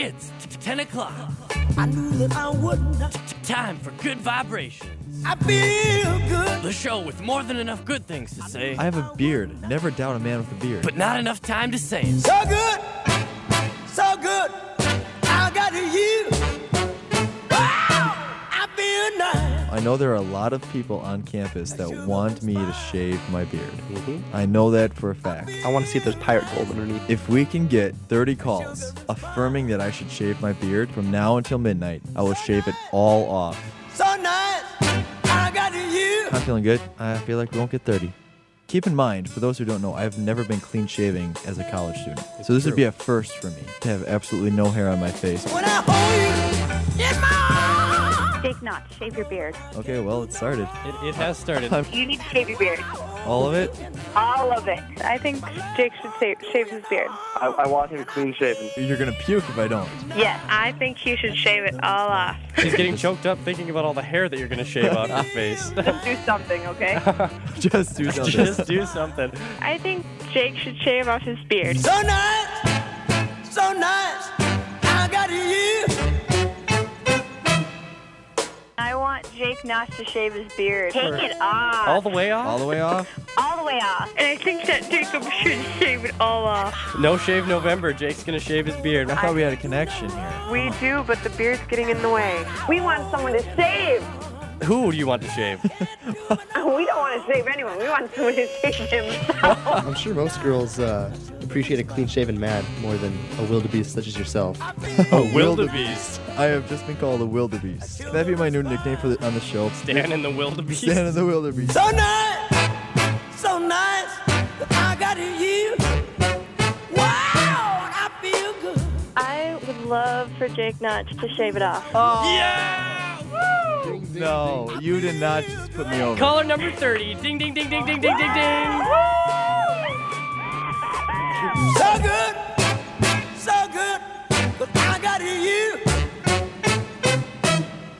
It's t- 10 o'clock. I knew that I would not. Time for good vibrations. I feel good. The show with more than enough good things to say, I have a beard. Never doubt a man with a beard. but not enough time to say it. So good. Know there are a lot of people on campus that want me to shave my beard. Mm-hmm. I know that for a fact. I want to see if there's pirate gold underneath. If we can get 30 calls affirming that I should shave my beard from now until midnight, I will shave it all off. So nice. I got you. I'm feeling good. I feel like we won't get 30. Keep in mind, for those who don't know, I've never been clean shaving as a college student. so this would be a first for me to have absolutely no hair on my face. When I hold you in my arms. Jake Notch, shave your beard. Okay, well, it started. It, it has started. You need to shave your beard. All of it? All of it. I think Jake should shave, shave his beard. I, I want him clean shaven. You're gonna puke if I don't. Yes, I think he should shave it all off. She's getting choked up thinking about all the hair that you're going to shave off your face. Just do something, okay? Just do something. Just do something. I think Jake should shave off his beard. So nice. So nice. I got you. Want Jake Notch to shave his beard. Take it off. All the way off? All the way off? all the way off. And I think that Jacob should shave it all off. No shave November. Jake's going to shave his beard. I thought we had a connection here. We do, but the beard's getting in the way. We want someone to shave. Who do you want to shave? We don't want to shave anyone. We want someone to shave himself. I'm sure most girls uh, appreciate a clean shaven man more than a wildebeest such as yourself. a Wildebeest. I have just been called a wildebeest. That'd be my new nickname for the, on the show? Dan in the wildebeest. Stan in the wildebeest. So nice. So nice. I got you. Wow. I feel good. I would love for Jake Notch to shave it off. No, you did not just put me over. Caller number 30. Ding, ding, ding, ding, ding, ding, ding, ding. So good. So good. But I got you.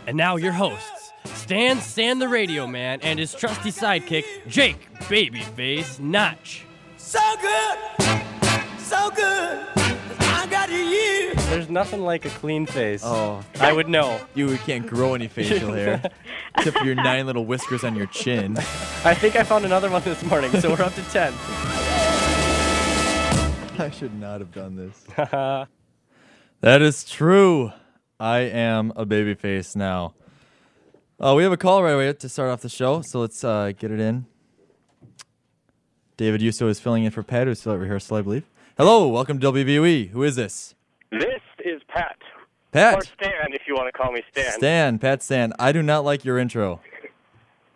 And now your hosts, Stan Stan the Radio Man and his trusty sidekick, Jake Babyface Notch. So good. So good. There's nothing like a clean face. Oh, I would know. you can't grow any facial hair. Except for your nine little whiskers on your chin. I think I found another one this morning, so we're up to 10. I should not have done this. that is true. I am a baby face now. Uh, we have a call right away to start off the show, so let's uh, get it in. David Yuso is filling in for Pat, who's still at rehearsal, I believe. Hello, welcome to WVOE. Who is this? This is Pat. Pat. Or Stan, if you want to call me Stan. Stan, Pat Stan. I do not like your intro.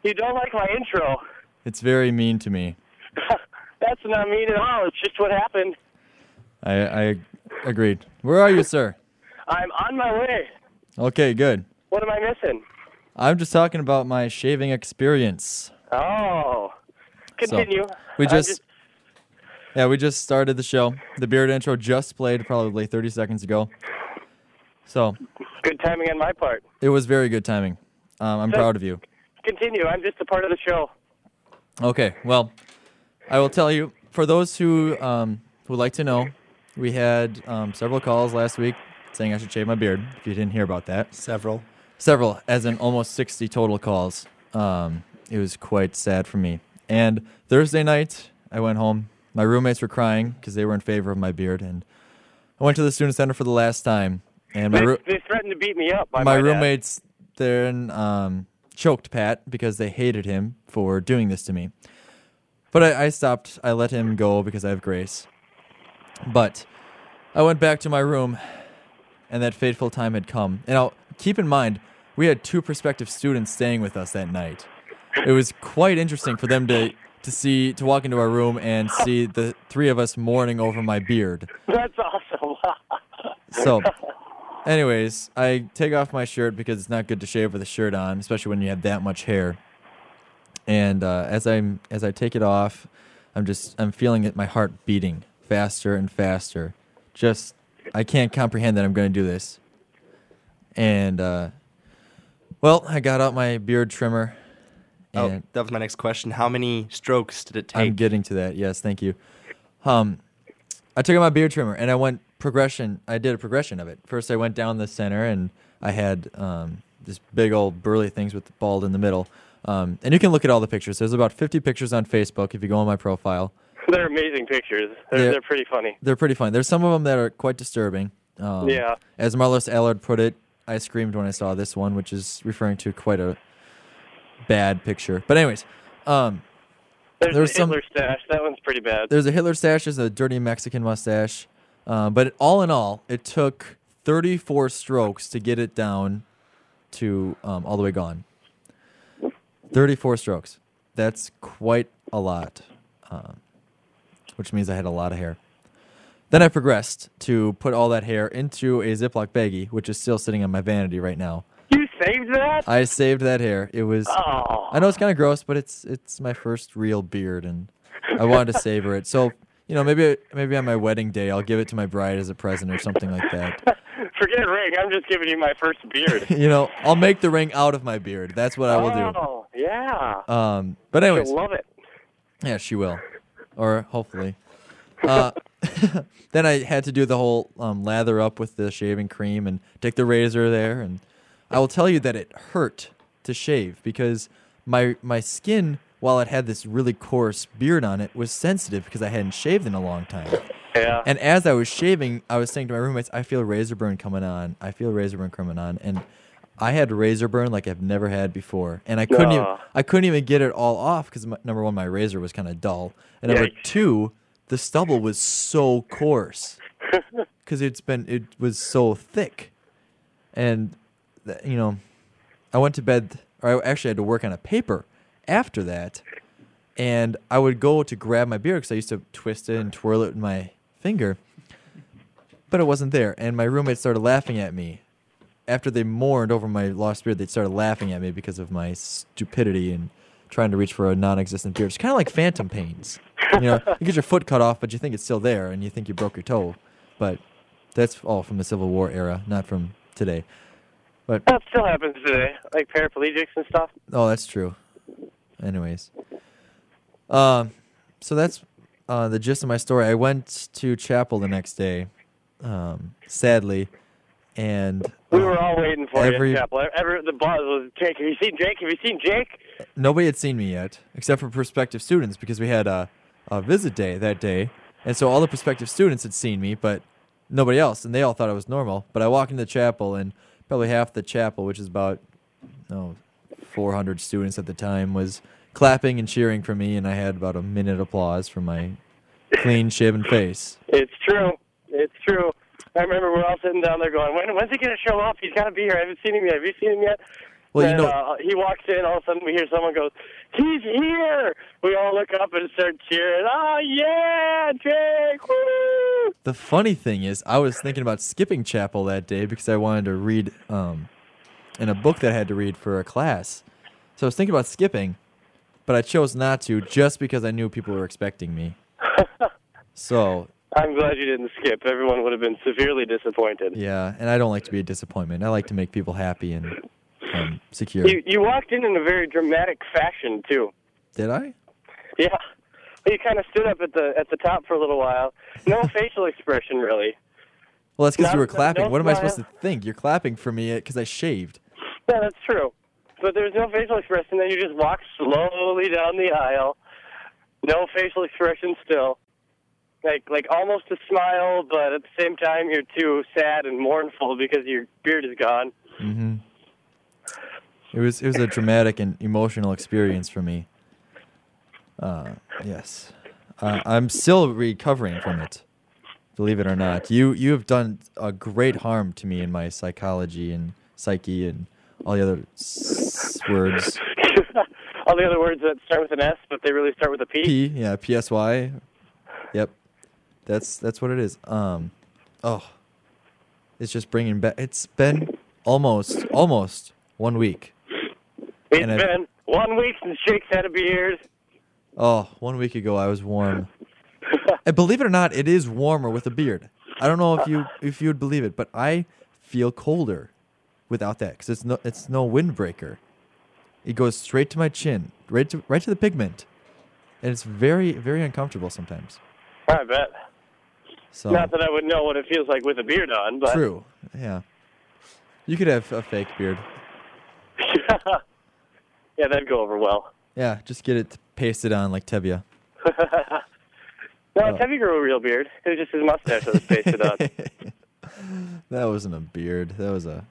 You don't like my intro. It's very mean to me. That's not mean at all. It's just what happened. I, I agreed. Where are you, sir? I'm on my way. Okay, good. What am I missing? I'm just talking about my shaving experience. Oh. Continue. we I just- Yeah, we just started the show. The beard intro just played probably 30 seconds ago. So Good timing on my part. it was very good timing. Um, I'm Good. proud of you. Continue. I'm just a part of the show. Okay, well, I will tell you for those who um, would like to know, we had um, several calls last week saying I should shave my beard. If you didn't hear about that, Several. several, as in almost 60 total calls. Um, it was quite sad for me. And Thursday night, I went home. My roommates were crying because they were in favor of my beard, and I went to the student center for the last time. And my They, they threatened to beat me up. By my dad. roommates then um, choked Pat because they hated him for doing this to me. But I, I stopped. I let him go because I have grace. But I went back to my room, and that fateful time had come. And now, keep in mind, we had two prospective students staying with us that night. It was quite interesting for them to to see to walk into our room and see the three of us mourning over my beard. That's awesome. So, anyways, I take off my shirt because it's not good to shave with a shirt on, especially when you have that much hair. And uh, as I'm as I take it off, I'm just I'm feeling it, my heart beating faster and faster. Just I can't comprehend that I'm going to do this. And uh, well, I got out my beard trimmer. Oh, that was my next question. How many strokes did it take? I'm getting to that. Yes, thank you. Um, I took out my beard trimmer and I went progression. I did a progression of it. First, I went down the center and I had um, this big old burly things with the bald in the middle. Um, and you can look at all the pictures. There's about 50 pictures on Facebook if you go on my profile. They're amazing pictures. They're, Yeah. they're pretty funny. They're pretty funny. There's some of them that are quite disturbing. Um, Yeah. As Marlis Allard put it, I screamed when I saw this one, which is referring to quite a bad picture. But anyways, um, There's There's a some- Hitler stash. That one's pretty bad. there's a Hitler stash, there's a dirty Mexican mustache. Uh, but all in all, it took 34 strokes to get it down to um, all the way gone. 34 strokes. That's quite a lot, um, which means I had a lot of hair. Then I progressed to put all that hair into a Ziploc baggie, which is still sitting on my vanity right now. Saved that? I saved that hair. It was. Oh. I know it's kind of gross, but it's it's my first real beard, and I wanted to savor it. So you know, maybe maybe on my wedding day, I'll give it to my bride as a present or something like that. Forget ring. I'm just giving you my first beard. you know, I'll make the ring out of my beard. That's what I will do. Oh, yeah. Um, but anyways, You'll love it. yeah, she will, or hopefully. Uh, then I had to do the whole um, lather up with the shaving cream and take the razor there, and I will tell you that it hurt to shave because my my skin, while it had this really coarse beard on it, was sensitive because I hadn't shaved in a long time. Yeah. And as I was shaving, I was saying to my roommates, "I feel razor burn coming on. I feel razor burn coming on." And I had razor burn like I've never had before, and I couldn't even I couldn't even get it all off because number one, my razor was kind of dull, and number Yikes. two, the stubble was so coarse because it's been it was so thick, and you know, I went to bed, or I actually had to work on a paper after that, and I would go to grab my beard because I used to twist it and twirl it with my finger, but it wasn't there, and my roommates started laughing at me. After they mourned over my lost beard, they started laughing at me because of my stupidity and trying to reach for a non-existent beard. It's kind of like phantom pains. You know, you get your foot cut off, but you think it's still there, and you think you broke your toe, but that's all from the Civil War era, not from today. But That still happens today, like paraplegics and stuff. Oh, that's true. Anyways, um, so that's uh, the gist of my story. I went to chapel the next day, um, sadly, and We uh, were all waiting for you every- chapel. Every, the boss was, Jake, have you seen Jake? Have you seen Jake? nobody had seen me yet, except for prospective students, because we had a, a visit day that day, and so all the prospective students had seen me, but nobody else, and they all thought I was normal. But I walk into the chapel, and probably half the chapel, which is about no, 400 students at the time, was clapping and cheering for me, and I had about a minute applause for my clean-shaven face. It's true. It's true. I remember we're all sitting down there going, when, when's he going to show up? He's got to be here. I haven't seen him yet. Have you seen him yet? Well, you And, know, uh, he walks in. All of a sudden, we hear someone goes, "He's here!" We all look up and start cheering. Oh yeah, Jake! Woo! the funny thing is, I was thinking about skipping chapel that day because I wanted to read um, in a book that I had to read for a class. So I was thinking about skipping, but I chose not to just because I knew people were expecting me. so I'm glad you didn't skip. Everyone would have been severely disappointed. yeah, and I don't like to be a disappointment. I like to make people happy and um, secure. You you walked in in a very dramatic fashion too. Did I? Yeah, you kind of stood up at the at the top for a little while. No facial expression really. Well, that's because you were clapping. don't what am I supposed to think? You're clapping for me because I shaved. Yeah, that's true. But there's no facial expression. Then you just walk slowly down the aisle. No facial expression still. Like like almost a smile, but at the same time you're too sad and mournful because your beard is gone. hmm It was it was a dramatic and emotional experience for me. Uh, yes, uh, I'm still recovering from it. Believe it or not, you you have done a great harm to me in my psychology and psyche and all the other s- words. All the other words that start with an S, but they really start with a P. P, yeah, P S Y. Yep, that's that's what it is. Um, oh, it's just bringing back. It's been almost almost one week. It's and been one week since Jake's had a beard. Oh, one week ago I was warm. and believe it or not, it is warmer with a beard. I don't know if you if you would believe it, but I feel colder without that because it's no it's no windbreaker. It goes straight to my chin, right to right to the pigment, and it's very very uncomfortable sometimes. I bet. So Not that I would know what it feels like with a beard on, but true. Yeah. You could have a fake beard. yeah, that'd go over well. Yeah, just get it pasted on like Tevye. No, Oh. Tevye grew a real beard. It was just his mustache that was pasted on. That wasn't a beard. That was a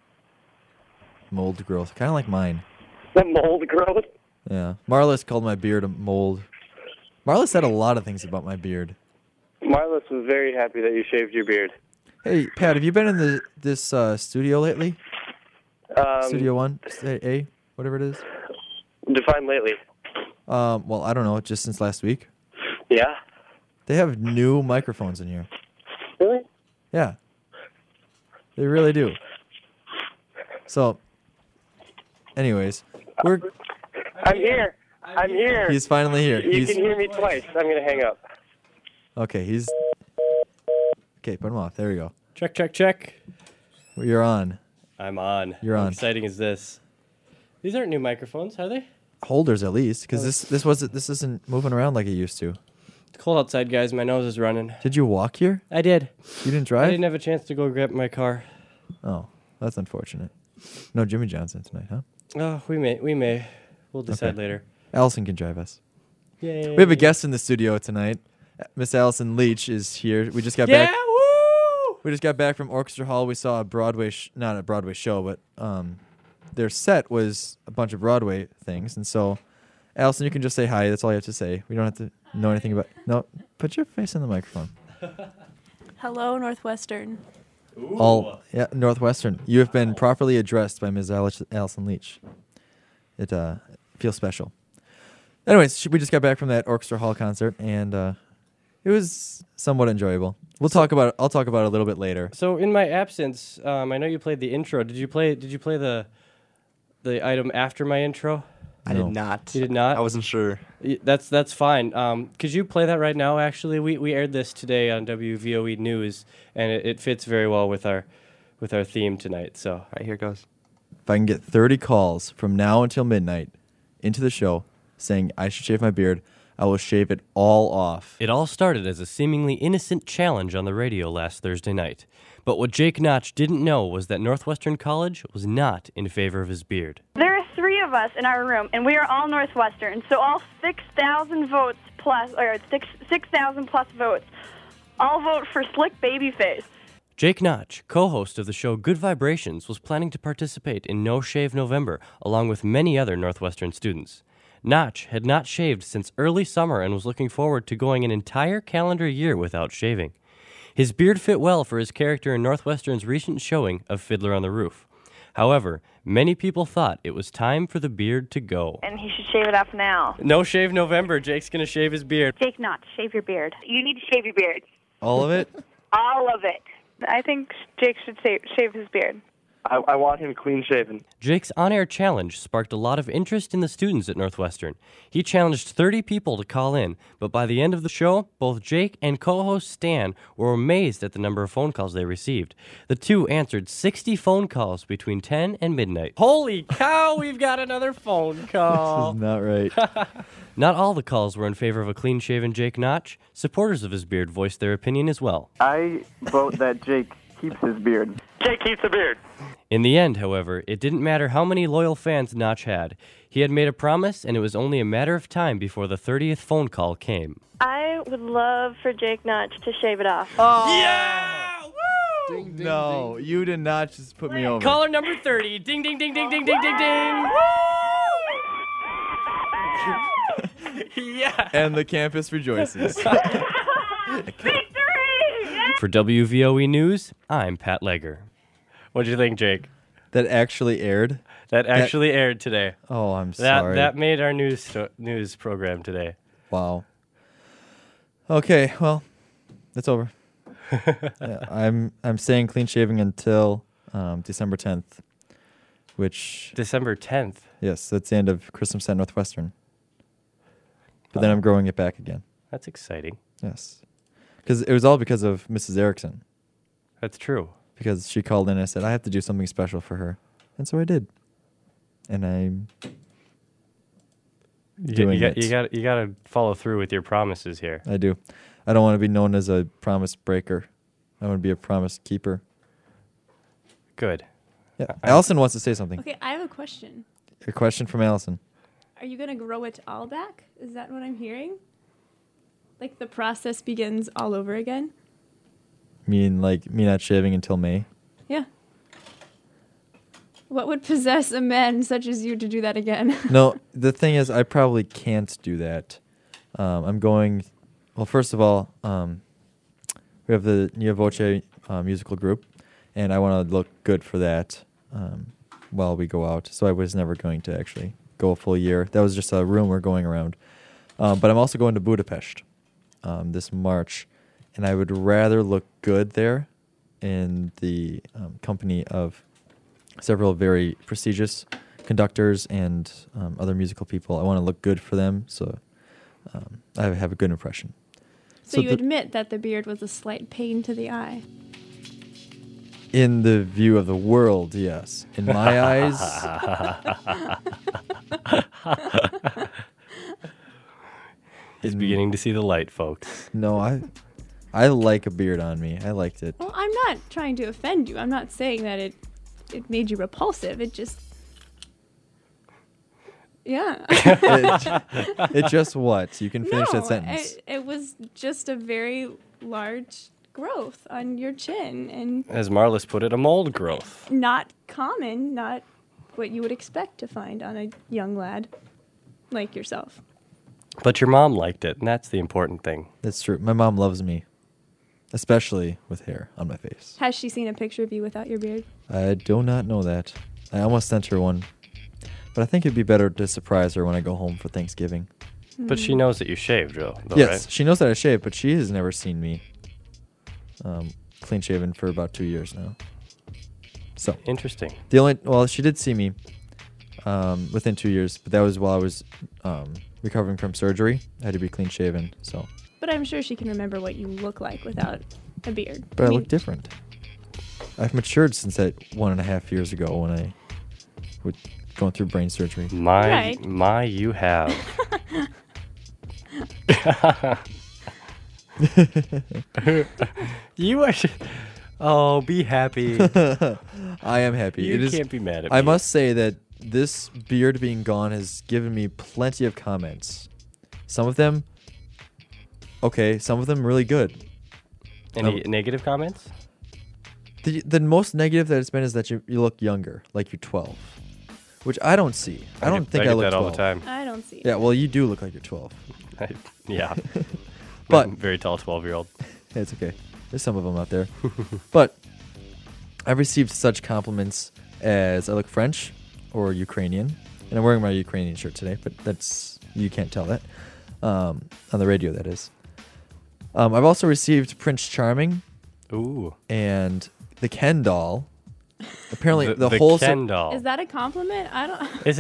mold growth, kind of like mine. The mold growth. Yeah. Marlis called my beard a mold. Marlis said a lot of things about my beard. Marlis was very happy that you shaved your beard. Hey, Pat, have you been in the this uh, studio lately? Um, studio One, A, A, whatever it is. Define lately. Um, well, I don't know, just since last week. Yeah. They have new microphones in here. Really? Yeah. They really do. So, anyways, we're I'm here. I'm here. he's finally here. you He's can hear me twice. I'm gonna hang up. okay. He's okay. Put him off. There we go. Check, check, check. You're on. I'm on. You're How on. exciting is this? These aren't new microphones, are they? Holders at least, because oh. this this was this isn't moving around like it used to. It's cold outside, guys. My nose is running. Did you walk here? I did. You didn't drive. I didn't have a chance to go grab my car. Oh, that's unfortunate. No Jimmy Johnson tonight, huh? Oh, we may. We may. We'll decide Okay. later. Allison can drive us. Yay. We have a guest in the studio tonight. Miss Allison Leach is here. We just got Yeah, back. Woo! We just got back from Orchestra Hall. We saw a Broadway, sh- not a Broadway show, but um, their set was a bunch of Broadway things. And so, Allison, you can just say hi. That's all you have to say. We don't have to know anything about. No, put your face in the microphone. Hello, Northwestern. All yeah, Northwestern. You have been properly addressed by Ms. Alice- Allison Leach. It uh, feels special. Anyways, we just got back from that Orchestra Hall concert, and uh, it was somewhat enjoyable. We'll talk about it. I'll talk about it a little bit later. So in my absence, um, I know you played the intro. Did you play? Did you play the the item after my intro? I No. did not. You did not? I wasn't sure. Y- That's that's fine. Um, could you play that right now? Actually, we, we aired this today on WVOE News, and it, it fits very well with our with our theme tonight. So All right, here it goes. If I can get 30 calls from now until midnight into the show saying I should shave my beard, I will shave it all off. It all started as a seemingly innocent challenge on the radio last Thursday night. But what Jake Notch didn't know was that Northwestern College was not in favor of his beard. There are three of us in our room, and we are all Northwestern. So all 6,000 votes plus, or six 6,000 plus votes, all vote for Slick Babyface. Jake Notch, co host of the show Good Vibrations, was planning to participate in No Shave November along with many other Northwestern students. Notch had not shaved since early summer and was looking forward to going an entire calendar year without shaving. His beard fit well for his character in Northwestern's recent showing of Fiddler on the Roof. However, many people thought it was time for the beard to go. And he should shave it off now. No Shave November, Jake's gonna shave his beard. Jake Notch, shave your beard. You need to shave your beard. All of it? All of it. I think Jake should shave his beard. I, I want him clean shaven. Jake's on air challenge sparked a lot of interest in the students at Northwestern. He challenged 30 people to call in, but by the end of the show, both Jake and co host Stan were amazed at the number of phone calls they received. The two answered 60 phone calls between 10 and midnight. Holy cow, we've got another phone call! Not right. Not all the calls were in favor of a clean shaven Jake Notch. Supporters of his beard voiced their opinion as well. I vote that Jake keeps his beard. Jake keeps the beard. In the end, however, it didn't matter how many loyal fans Notch had. He had made a promise, and it was only a matter of time before the 30th phone call came. I would love for Jake Notch to shave it off. Oh. Yeah! No, you did not just put me over. Caller number 30. Ding, ding, ding, ding, ding, ding, ding, ding. yeah. And the campus rejoices. For WVOE News, I'm Pat Laeger. What'd you think, Jake? that actually aired. That actually aired today. Oh, I'm That sorry. that made our news sto- news program today. Wow. Okay, well, it's over. Yeah, I'm I'm staying clean shaving until um, December 10th, which December 10th. yes, that's the end of Christmas at Northwestern. But then I'm growing it back again. That's exciting. Yes, because it was all because of Mrs. Erickson. That's true. Because she called in and I said I have to do something special for her, and so I did. And I'm You, doing you, got, it. you got you got to follow through with your promises here. I do. I don't want to be known as a promise breaker. I want to be a promise keeper. Good. Yeah. Allison wants to say something. Okay, I have a question. A question from Allison. Are you gonna grow it all back? Is that what I'm hearing? Like the process begins all over again? Mean like me not shaving until May. Yeah. What would possess a man such as you to do that again? no, the thing is, I probably can't do that. Um, I'm going. Well, first of all, um, we have the Nia Voce uh, musical group, and I want to look good for that um, while we go out. So I was never going to actually go a full year. That was just a rumor going around. Um, but I'm also going to Budapest um, this March, and I would rather look good there in the um, company of several very prestigious conductors and um, other musical people. I want to look good for them, so um, I have a good impression. so, you the- admit that the beard was a slight pain to the eye. in the view of the world, yes. In my eyes, He's mm. beginning to see the light, folks. no, I, I like a beard on me. I liked it. Well, I'm not trying to offend you. I'm not saying that it it made you repulsive. It just Yeah. it, it just what? You can finish no, that sentence. It, it was just a very large growth on your chin and As Marlis put it, a mold growth. not common, not what you would expect to find on a young lad like yourself. But your mom liked it, and that's the important thing. That's true. My mom loves me, especially with hair on my face. Has she seen a picture of you without your beard? I do not know that. I almost sent her one, but I think it'd be better to surprise her when I go home for Thanksgiving. But she knows that you shaved, though, though yes, right? she knows that I shave, but she has never seen me um, clean shaven for about two years now. So Interesting. the only well, she did see me um, within two years, but that was while I was um, recovering from surgery. I had to be clean shaven, so But I'm sure she can remember what you look like without a beard. but I, mean, look different. I've matured since that one and a half years ago when I was going through brain surgery. My, Right. my, you have. you are. Oh, be happy. I am happy. You it is, can't be mad at I me. I must say that this beard being gone has given me plenty of comments. Some of them, okay, some of them really good. Any Um, negative comments? The, the most negative that it's been is that you, you look younger, like you're 12, which I don't see. I, don't get- think I, get look that 12. all the time. I don't see. Yeah, well, you do look like you're 12. I, yeah. But- I'm very tall 12 year old. It's okay. There's some of them out there. but I've received such compliments as I look French or Ukrainian. And I'm wearing my Ukrainian shirt today, but that's, you can't tell that. Um, on the radio, that is. Um, I've also received Prince Charming Ooh. and the Ken doll. Apparently, The- the, the whole. Ken doll. Is that a compliment? I don't. Is it